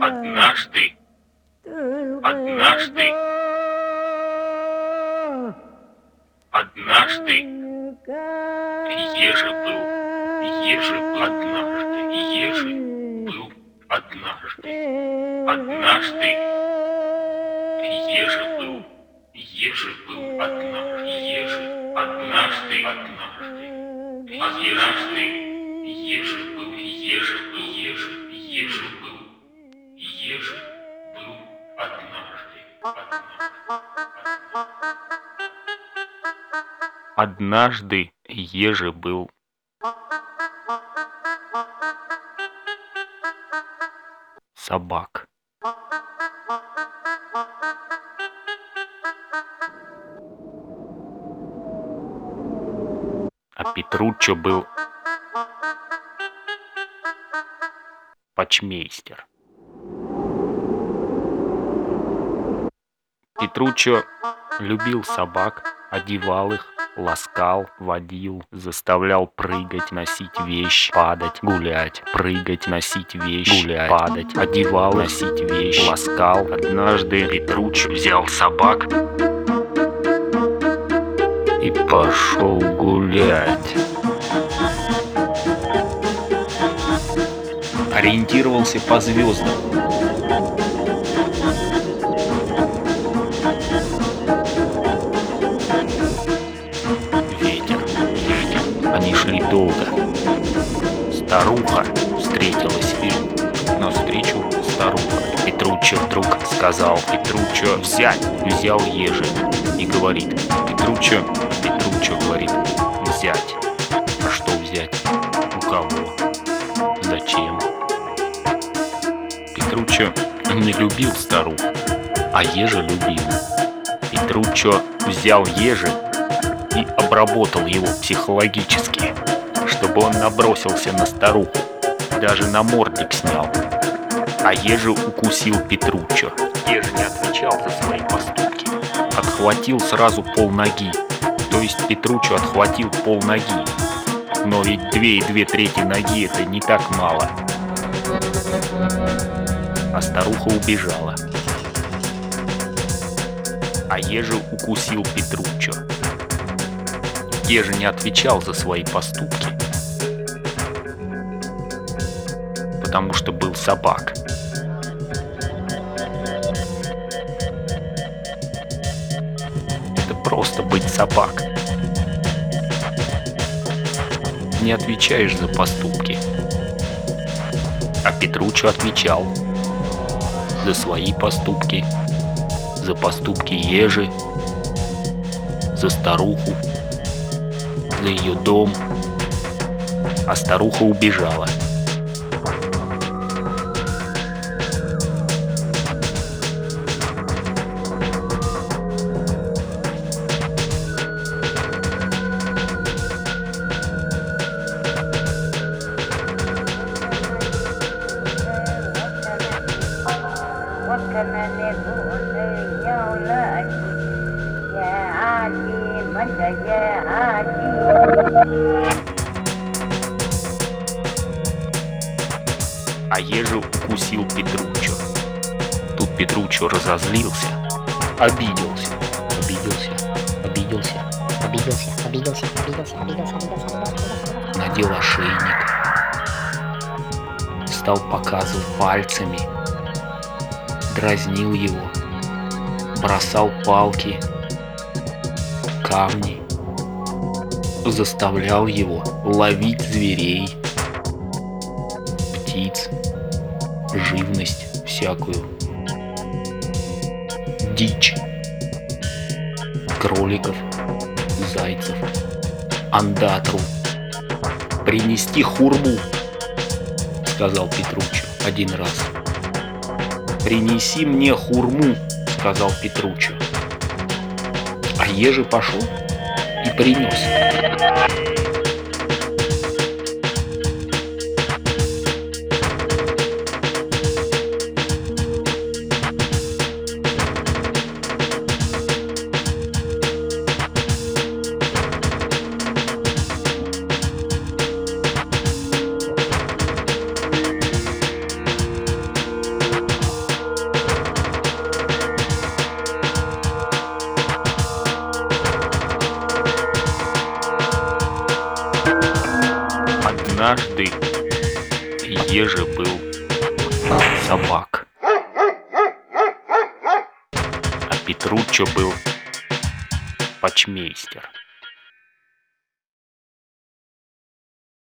Однажды. Однажды. Однажды. Еже был. Еже однажды. Еже был однажды. Однажды. Еже был. Еже был однажды. Еже однажды. Однажды. Однажды еже был, еже был, еже, еже был, еже был однажды, однажды. Однажды еже был собак. А Петруччо был почмейстер. Петруччо любил собак, одевал их, ласкал, водил, заставлял прыгать, носить вещь, падать, гулять, прыгать, носить вещь, гулять, падать, одевал, носить вещь, ласкал. Однажды Петруч взял собак и пошел гулять. Ориентировался по звездам. Ветер, ветер. Они шли долго. Старуха встретилась им навстречу старуха. Петруччо вдруг сказал Петруччо взять, взял ежи и говорит Петруччо, Петруччо говорит взять. А что взять? У кого? Петруччо не любил старух, а ежи любил. Петруччо взял ежи и обработал его психологически, чтобы он набросился на старуху, даже на мордик снял. А ежи укусил Петруччо. Ежи не отвечал за свои поступки. Отхватил сразу пол ноги. То есть Петруччо отхватил пол ноги. Но ведь две и две трети ноги это не так мало. А старуха убежала. А ежи укусил Петруччо. Ежи не отвечал за свои поступки. Потому что был собак. Это просто быть собак. Не отвечаешь за поступки. А Петруччо отвечал за свои поступки, за поступки ежи, за старуху, за ее дом. А старуха убежала. А ежи укусил Петруччо. Тут Петруччо разозлился, обиделся, обиделся, обиделся, обиделся, обиделся, обиделся, обиделся, обиделся. надел ошейник, стал показывать пальцами, дразнил его, бросал палки, камни, заставлял его ловить зверей, птиц, живность всякую, дичь, кроликов, зайцев, андатру, принести хурму, сказал Петруччо один раз. Принеси мне хурму, сказал Петруччо. А ежи пошел и принес. однажды еже был собак. А Петруччо был почмейстер.